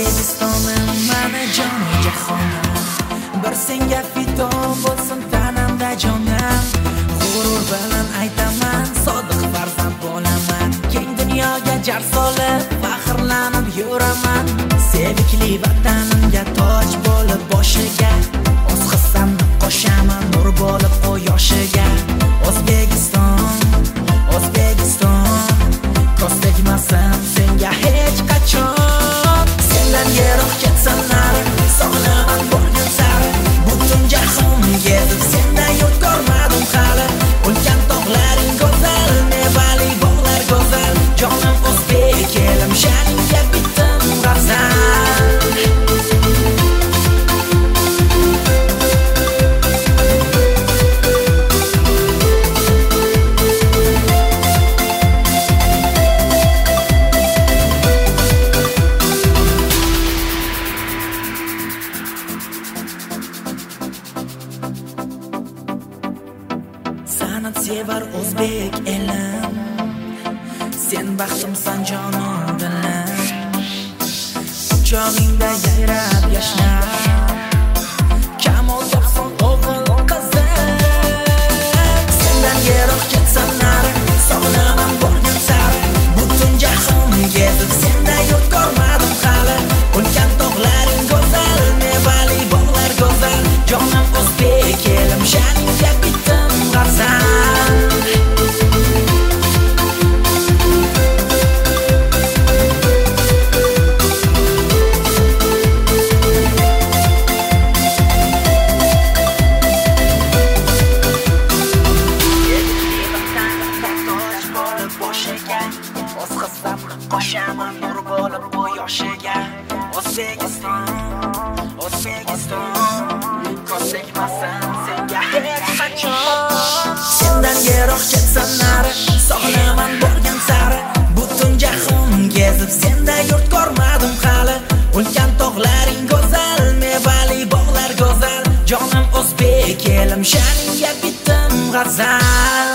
o'zbekistonim mani e jonu jahonim bir senga fiton bo'lsin tanamda jonim g'urur bilan aytaman sodiq farzand bo'laman keng dunyoga jar solib faxrlanib yuraman sevikli vatanimga toj bo'lib boshiga san'at sevar o'zbek elim sen baxtimsan jonon dilim quchog'ingda yayrab yashnab kamol topsin o'g'il qizim qo'shaman nur bo'lib bu yoshiga o'zbekiston o'zbekiston ko'z tegmasin senga hech qachon sendan yiroq ketsam nari sog'laman borgan sari butun jahon gezib senda yurt ko'rmadim hali ulkan tog'laring go'zal mevali bog'lar go'zal jonim o'zbek elim sha'ningga bitdim g'azal